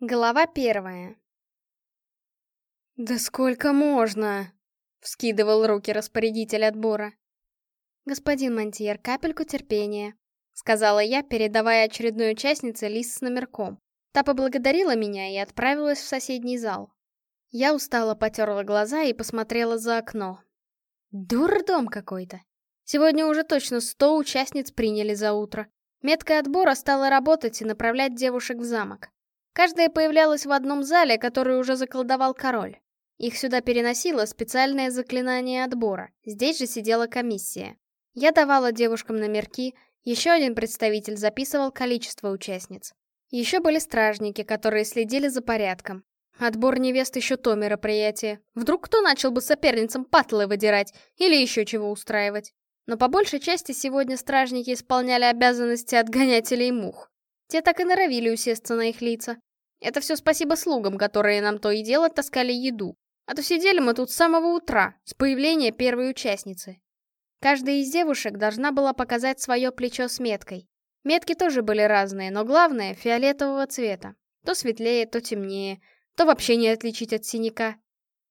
Глава первая. «Да сколько можно?» — вскидывал руки распорядитель отбора. «Господин Монтьер, капельку терпения», — сказала я, передавая очередной участнице лист с номерком. Та поблагодарила меня и отправилась в соседний зал. Я устало потерла глаза и посмотрела за окно. Дурдом какой-то. Сегодня уже точно сто участниц приняли за утро. Метка отбора стала работать и направлять девушек в замок. Каждая появлялась в одном зале, который уже заколдовал король. Их сюда переносило специальное заклинание отбора. Здесь же сидела комиссия. Я давала девушкам номерки, еще один представитель записывал количество участниц. Еще были стражники, которые следили за порядком. Отбор невест еще то мероприятие. Вдруг кто начал бы соперницам патлы выдирать или еще чего устраивать. Но по большей части сегодня стражники исполняли обязанности отгонятелей мух. Те так и норовили усесться на их лица. Это все спасибо слугам, которые нам то и дело таскали еду. А то сидели мы тут с самого утра, с появления первой участницы. Каждая из девушек должна была показать свое плечо с меткой. Метки тоже были разные, но главное — фиолетового цвета. То светлее, то темнее, то вообще не отличить от синяка.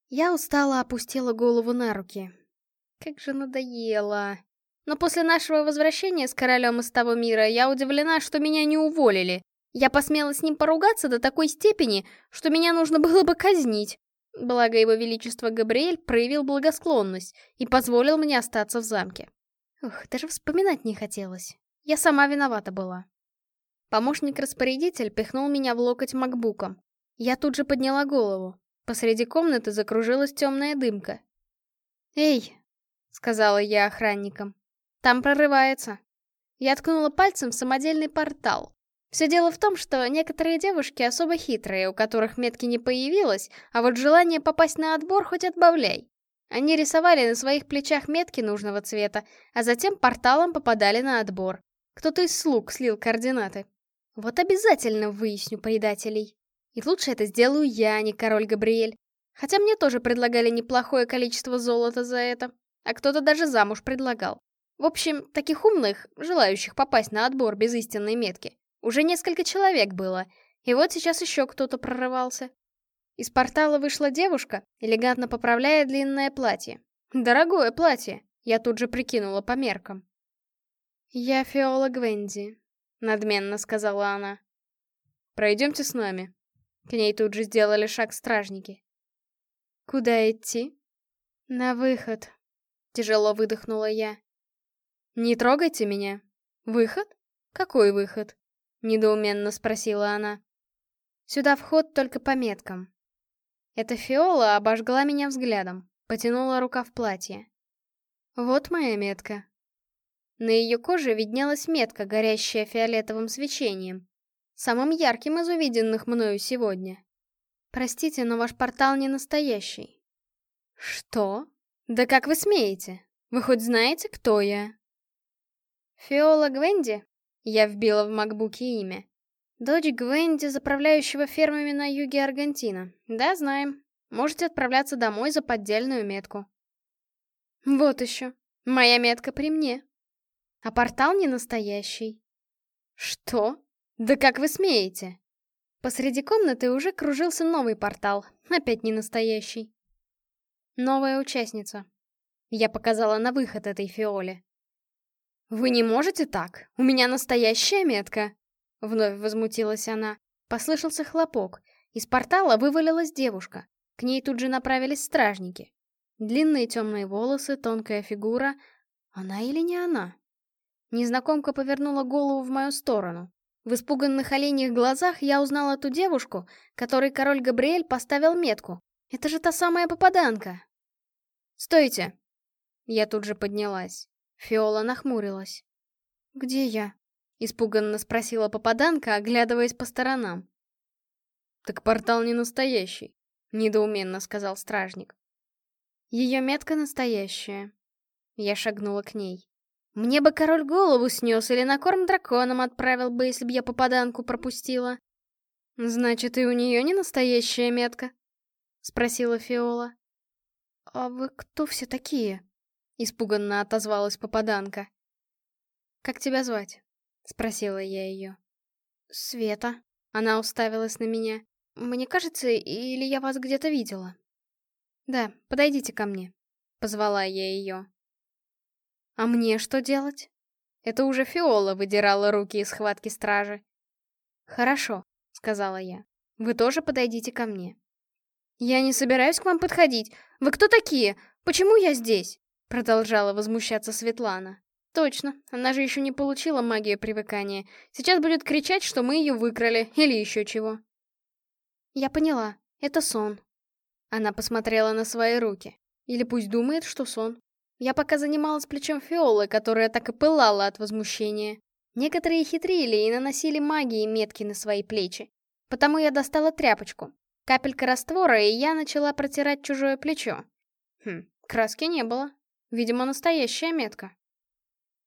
Я устало опустила голову на руки. Как же надоело. Но после нашего возвращения с королем из того мира я удивлена, что меня не уволили, я посмела с ним поругаться до такой степени, что меня нужно было бы казнить. Благо его величество Габриэль проявил благосклонность и позволил мне остаться в замке. Ух, даже вспоминать не хотелось. Я сама виновата была. Помощник-распорядитель пихнул меня в локоть макбуком. Я тут же подняла голову. Посреди комнаты закружилась темная дымка. «Эй!» — сказала я охранникам. «Там прорывается». Я ткнула пальцем в самодельный портал. Все дело в том, что некоторые девушки особо хитрые, у которых метки не появилось, а вот желание попасть на отбор хоть отбавляй. Они рисовали на своих плечах метки нужного цвета, а затем порталом попадали на отбор. Кто-то из слуг слил координаты. Вот обязательно выясню предателей. И лучше это сделаю я, а не король Габриэль. Хотя мне тоже предлагали неплохое количество золота за это. А кто-то даже замуж предлагал. В общем, таких умных, желающих попасть на отбор без истинной метки, уже несколько человек было, и вот сейчас еще кто-то прорывался. Из портала вышла девушка, элегантно поправляя длинное платье. Дорогое платье, я тут же прикинула по меркам. «Я Фиола Гвенди», — надменно сказала она. «Пройдемте с нами». К ней тут же сделали шаг стражники. «Куда идти?» «На выход», — тяжело выдохнула я. «Не трогайте меня. Выход? Какой выход?» — недоуменно спросила она. «Сюда вход только по меткам». Эта фиола обожгла меня взглядом, потянула рука в платье. «Вот моя метка». На ее коже виднелась метка, горящая фиолетовым свечением, самым ярким из увиденных мною сегодня. «Простите, но ваш портал не настоящий». «Что? Да как вы смеете? Вы хоть знаете, кто я?» «Фиола Гвенди я вбила в макбуке имя. Дочь Гвенди, заправляющего фермами на юге Аргентина. Да, знаем. Можете отправляться домой за поддельную метку. Вот еще. Моя метка при мне. А портал не настоящий. Что? Да как вы смеете? Посреди комнаты уже кружился новый портал, опять не настоящий. Новая участница. Я показала на выход этой фиоле. «Вы не можете так? У меня настоящая метка!» Вновь возмутилась она. Послышался хлопок. Из портала вывалилась девушка. К ней тут же направились стражники. Длинные темные волосы, тонкая фигура. Она или не она? Незнакомка повернула голову в мою сторону. В испуганных оленьих глазах я узнала ту девушку, которой король Габриэль поставил метку. Это же та самая попаданка. «Стойте!» Я тут же поднялась. Фиола нахмурилась. «Где я?» — испуганно спросила попаданка, оглядываясь по сторонам. «Так портал не настоящий», — недоуменно сказал стражник. «Ее метка настоящая». Я шагнула к ней. «Мне бы король голову снес или на корм драконам отправил бы, если б я попаданку пропустила». «Значит, и у нее не настоящая метка?» — спросила Фиола. «А вы кто все такие?» Испуганно отозвалась попаданка. «Как тебя звать?» — спросила я ее. «Света». Она уставилась на меня. мне кажется, или я вас где-то видела?» «Да, подойдите ко мне», — позвала я ее. «А мне что делать?» Это уже Фиола выдирала руки из схватки стражи. «Хорошо», — сказала я. «Вы тоже подойдите ко мне». «Я не собираюсь к вам подходить. Вы кто такие? Почему я здесь?» Продолжала возмущаться Светлана. Точно, она же еще не получила магию привыкания. Сейчас будет кричать, что мы ее выкрали, или еще чего. Я поняла, это сон. Она посмотрела на свои руки. Или пусть думает, что сон. Я пока занималась плечом Фиолы, которая так и пылала от возмущения. Некоторые хитрили и наносили магии метки на свои плечи. Потому я достала тряпочку. Капелька раствора, и я начала протирать чужое плечо. Хм, краски не было. Видимо, настоящая метка.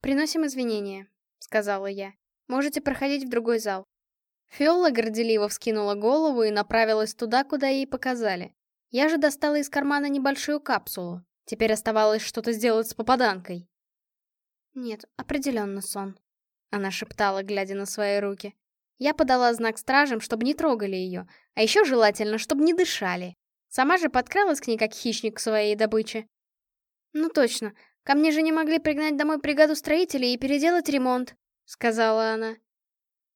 «Приносим извинения», — сказала я. «Можете проходить в другой зал». Фиола горделиво вскинула голову и направилась туда, куда ей показали. Я же достала из кармана небольшую капсулу. Теперь оставалось что-то сделать с попаданкой. «Нет, определенно сон», — она шептала, глядя на свои руки. Я подала знак стражам, чтобы не трогали ее, а еще желательно, чтобы не дышали. Сама же подкралась к ней, как хищник к своей добыче. «Ну точно, ко мне же не могли пригнать домой бригаду строителей и переделать ремонт», — сказала она.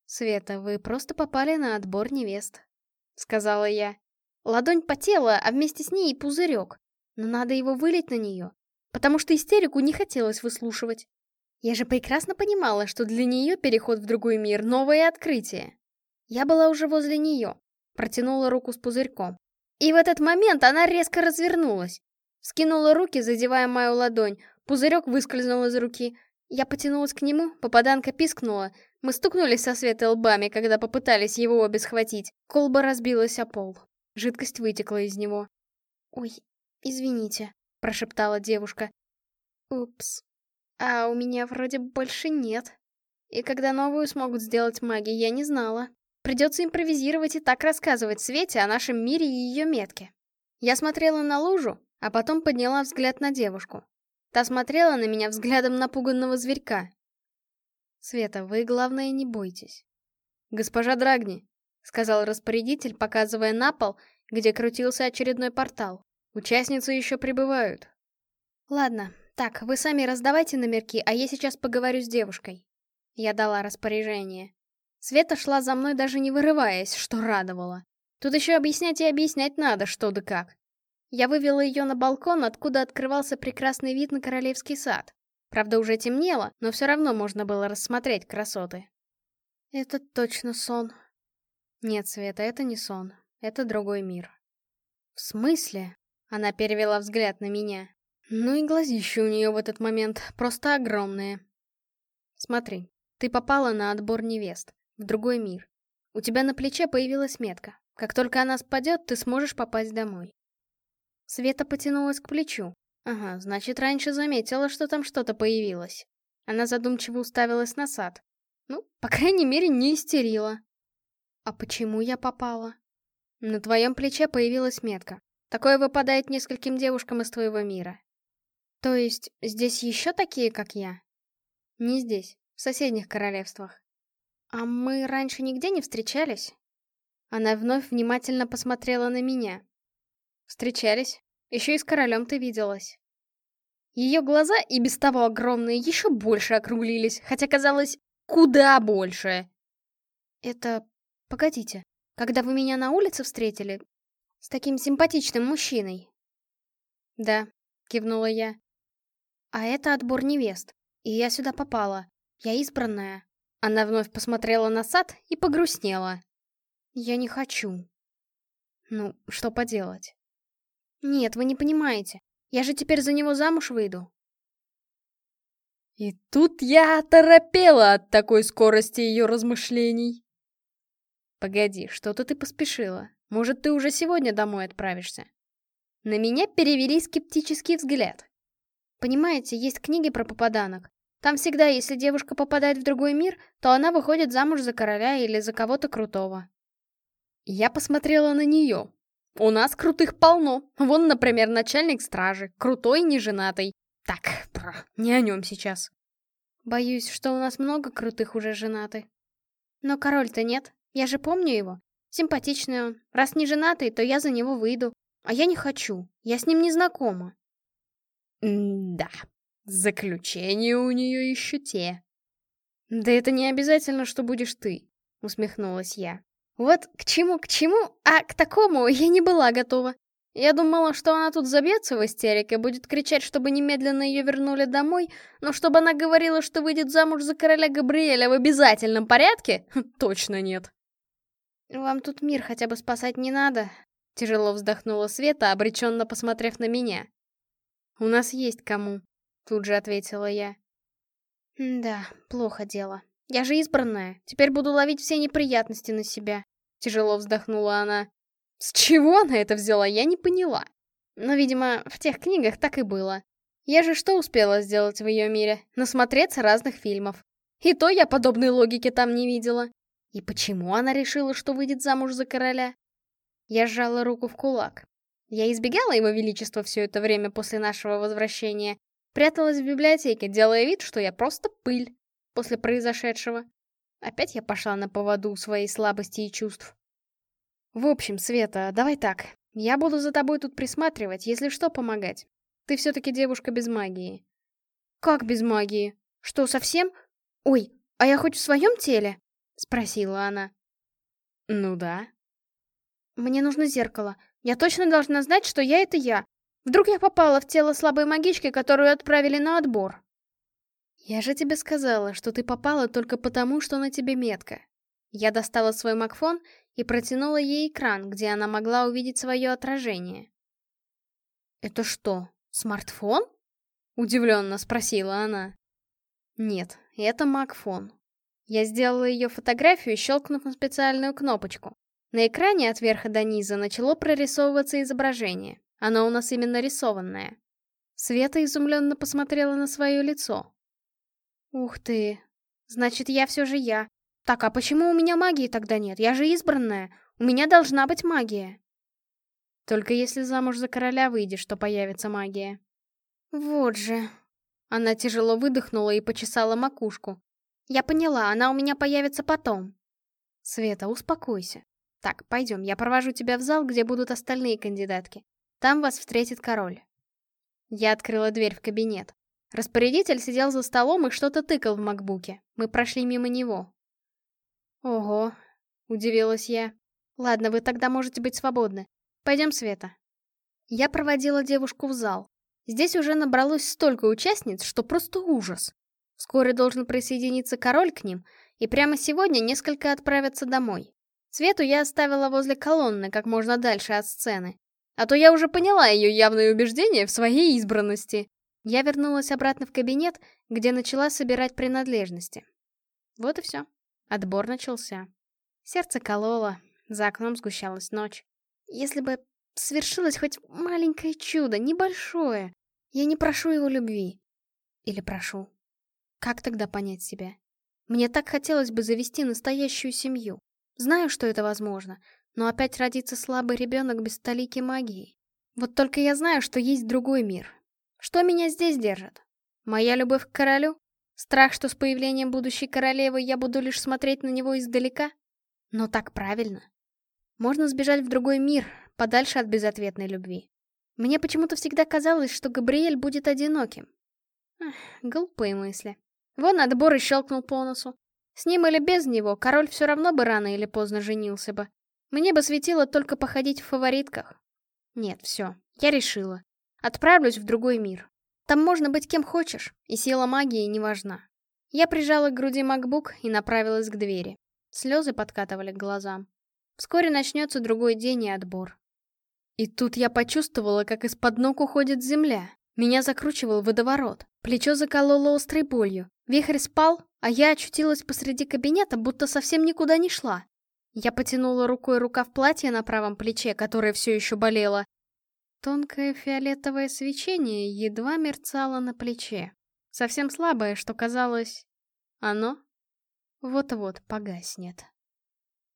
«Света, вы просто попали на отбор невест», — сказала я. Ладонь потела, а вместе с ней и пузырек. Но надо его вылить на нее, потому что истерику не хотелось выслушивать. Я же прекрасно понимала, что для нее переход в другой мир — новое открытие. Я была уже возле нее, протянула руку с пузырьком. И в этот момент она резко развернулась. Скинула руки, задевая мою ладонь. Пузырек выскользнул из руки. Я потянулась к нему, попаданка пискнула. Мы стукнулись со Светой лбами, когда попытались его обе схватить. Колба разбилась о пол. Жидкость вытекла из него. «Ой, извините», — прошептала девушка. «Упс. А у меня вроде больше нет. И когда новую смогут сделать маги, я не знала. Придется импровизировать и так рассказывать Свете о нашем мире и ее метке». Я смотрела на лужу, а потом подняла взгляд на девушку. Та смотрела на меня взглядом напуганного зверька. «Света, вы, главное, не бойтесь». «Госпожа Драгни», — сказал распорядитель, показывая на пол, где крутился очередной портал. «Участницы еще прибывают». «Ладно, так, вы сами раздавайте номерки, а я сейчас поговорю с девушкой». Я дала распоряжение. Света шла за мной, даже не вырываясь, что радовало. Тут еще объяснять и объяснять надо, что да как. Я вывела ее на балкон, откуда открывался прекрасный вид на королевский сад. Правда, уже темнело, но все равно можно было рассмотреть красоты. Это точно сон. Нет, Света, это не сон. Это другой мир. В смысле? Она перевела взгляд на меня. Ну и глазища у нее в этот момент просто огромные. Смотри, ты попала на отбор невест, в другой мир. У тебя на плече появилась метка. Как только она спадет, ты сможешь попасть домой. Света потянулась к плечу. Ага, значит, раньше заметила, что там что-то появилось. Она задумчиво уставилась на сад. Ну, по крайней мере, не истерила. А почему я попала? На твоем плече появилась метка. Такое выпадает нескольким девушкам из твоего мира. То есть, здесь еще такие, как я? Не здесь, в соседних королевствах. А мы раньше нигде не встречались? Она вновь внимательно посмотрела на меня. Встречались. Еще и с королем ты виделась. Ее глаза, и без того огромные, еще больше округлились, хотя казалось, куда больше. Это... Погодите, когда вы меня на улице встретили? С таким симпатичным мужчиной? Да, кивнула я. А это отбор невест, и я сюда попала. Я избранная. Она вновь посмотрела на сад и погрустнела. Я не хочу. Ну, что поделать. Нет, вы не понимаете. Я же теперь за него замуж выйду. И тут я оторопела от такой скорости ее размышлений. Погоди, что-то ты поспешила. Может, ты уже сегодня домой отправишься? На меня перевели скептический взгляд. Понимаете, есть книги про попаданок. Там всегда, если девушка попадает в другой мир, то она выходит замуж за короля или за кого-то крутого. Я посмотрела на нее, у нас крутых полно. Вон, например, начальник стражи. Крутой, неженатый. Так, не о нем сейчас. Боюсь, что у нас много крутых уже женаты. Но король-то нет. Я же помню его. Симпатичный он. Раз не женатый, то я за него выйду. А я не хочу. Я с ним не знакома. да, заключения у нее еще те. Да это не обязательно, что будешь ты, усмехнулась я. Вот к чему, к чему, а к такому я не была готова. Я думала, что она тут забьется в истерике, будет кричать, чтобы немедленно ее вернули домой, но чтобы она говорила, что выйдет замуж за короля Габриэля в обязательном порядке, точно нет. «Вам тут мир хотя бы спасать не надо?» Тяжело вздохнула Света, обреченно посмотрев на меня. «У нас есть кому», — тут же ответила я. «Да, плохо дело. Я же избранная, теперь буду ловить все неприятности на себя», — тяжело вздохнула она. С чего она это взяла, я не поняла. Но, видимо, в тех книгах так и было. Я же что успела сделать в ее мире? Насмотреться разных фильмов. И то я подобной логики там не видела. И почему она решила, что выйдет замуж за короля? Я сжала руку в кулак. Я избегала его величества все это время после нашего возвращения. Пряталась в библиотеке, делая вид, что я просто пыль после произошедшего. Опять я пошла на поводу своей слабости и чувств. В общем, Света, давай так. Я буду за тобой тут присматривать, если что, помогать. Ты все-таки девушка без магии. Как без магии? Что, совсем? Ой, а я хоть в своем теле? Спросила она. Ну да. Мне нужно зеркало. Я точно должна знать, что я — это я. Вдруг я попала в тело слабой магички, которую отправили на отбор. Я же тебе сказала, что ты попала только потому, что на тебе метка. Я достала свой макфон и протянула ей экран, где она могла увидеть свое отражение. «Это что, смартфон?» — удивленно спросила она. «Нет, это макфон». Я сделала ее фотографию, щелкнув на специальную кнопочку. На экране от верха до низа начало прорисовываться изображение. Оно у нас именно рисованное. Света изумленно посмотрела на свое лицо. «Ух ты! Значит, я все же я. Так, а почему у меня магии тогда нет? Я же избранная. У меня должна быть магия. Только если замуж за короля выйдешь, то появится магия. Вот же. Она тяжело выдохнула и почесала макушку. Я поняла, она у меня появится потом. Света, успокойся. Так, пойдем, я провожу тебя в зал, где будут остальные кандидатки. Там вас встретит король. Я открыла дверь в кабинет. Распорядитель сидел за столом и что-то тыкал в макбуке. Мы прошли мимо него. «Ого», — удивилась я. «Ладно, вы тогда можете быть свободны. Пойдем, Света». Я проводила девушку в зал. Здесь уже набралось столько участниц, что просто ужас. Вскоре должен присоединиться король к ним, и прямо сегодня несколько отправятся домой. Свету я оставила возле колонны, как можно дальше от сцены. А то я уже поняла ее явное убеждение в своей избранности. Я вернулась обратно в кабинет, где начала собирать принадлежности. Вот и все. Отбор начался. Сердце кололо, за окном сгущалась ночь. Если бы свершилось хоть маленькое чудо, небольшое, я не прошу его любви. Или прошу. Как тогда понять себя? Мне так хотелось бы завести настоящую семью. Знаю, что это возможно, но опять родится слабый ребенок без столики магии. Вот только я знаю, что есть другой мир. Что меня здесь держит? Моя любовь к королю? Страх, что с появлением будущей королевы я буду лишь смотреть на него издалека? Но так правильно. Можно сбежать в другой мир, подальше от безответной любви. Мне почему-то всегда казалось, что Габриэль будет одиноким. Эх, глупые мысли. Вон отбор и щелкнул по носу. С ним или без него король все равно бы рано или поздно женился бы. Мне бы светило только походить в фаворитках. Нет, все, я решила. Отправлюсь в другой мир. Там можно быть кем хочешь, и сила магии не важна. Я прижала к груди MacBook и направилась к двери. Слезы подкатывали к глазам. Вскоре начнется другой день и отбор. И тут я почувствовала, как из-под ног уходит земля. Меня закручивал водоворот. Плечо закололо острой болью. Вихрь спал, а я очутилась посреди кабинета, будто совсем никуда не шла. Я потянула рукой рукав платья на правом плече, которое все еще болело, Тонкое фиолетовое свечение едва мерцало на плече. Совсем слабое, что казалось... Оно вот-вот погаснет.